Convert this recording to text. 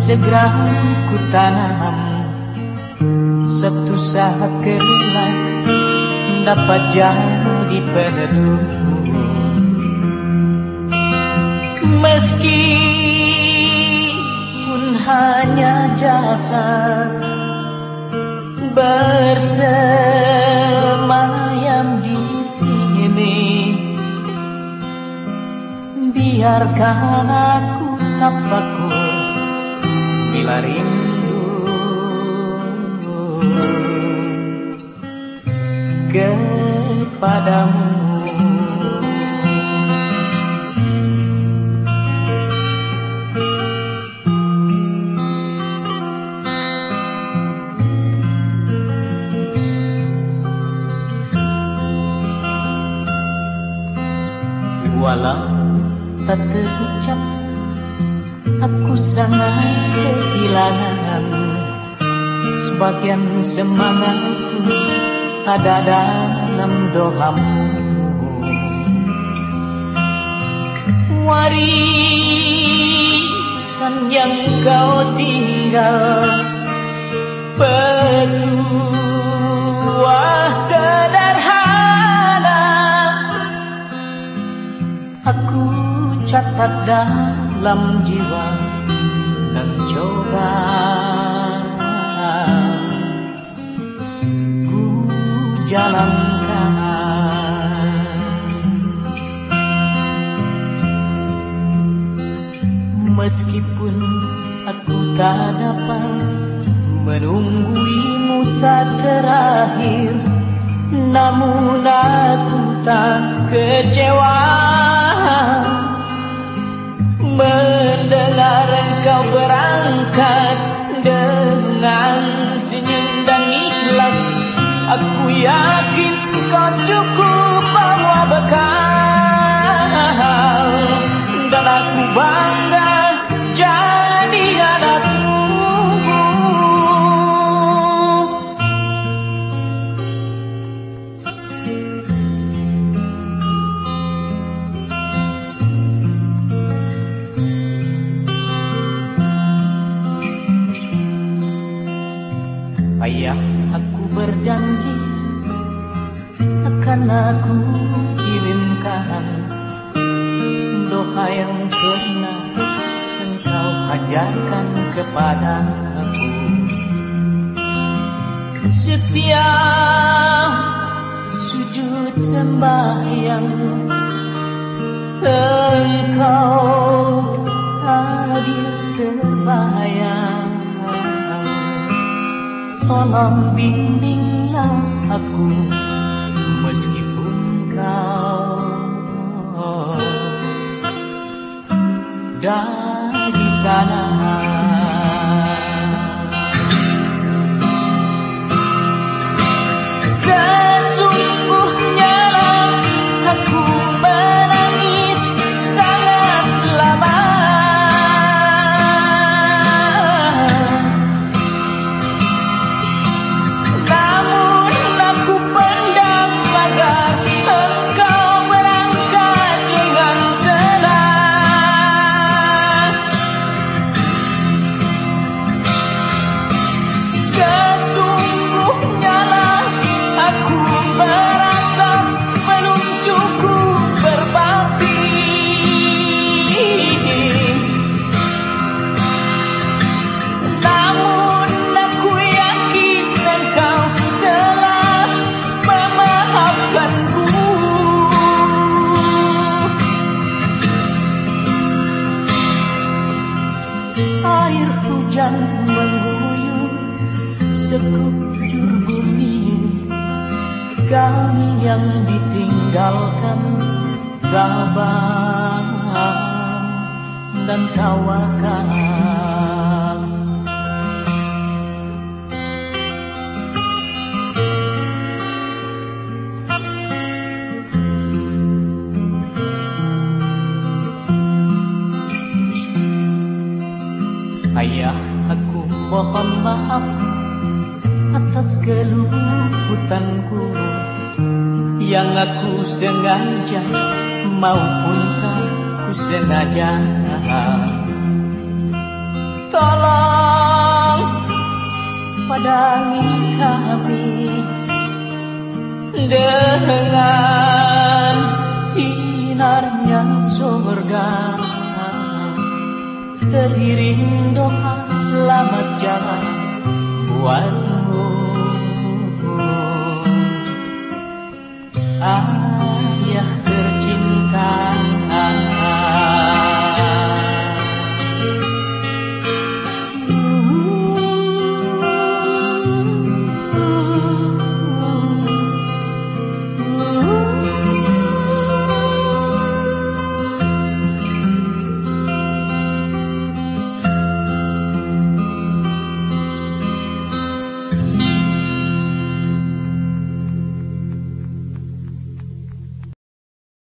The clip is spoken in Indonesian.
segera ku tanam. Satu saat kelak dapat jadi peneduh. Meski pun hanya jasa bersemayam di sini biarkan aku tafakur bila rindu. Kepadamu. Walau tak terucap Aku sangat kehilangan Sebagian semangatku. Ada dalam doamu. Warisan yang kau tinggal Petua sederhana. Aku catat dalam jiwa dan coba. Ku jalankan. Meskipun aku tak dapat menungguimu saat terakhir namun aku tak kecewa Mendengar engkau berangkat Dengan senyum dan ikhlas. Aku yakin Ayah. Aku berjanji Akan aku kirimkan Doa yang pernah engkau ajarkan kepada aku. Setiap sujud sembahyang Engkau hadir terbayang Tolong bimbinglah aku Meskipun kau Dari sana sekujur bumi Kami yang ditinggalkan Gabah dan tawakal Ayah aku mohon maaf atas keluputanku yang aku sengaja maupun tak ku sengaja. Tolong padangi kami Dengan sinarnya surga Teriring doa selamat jalan buatmu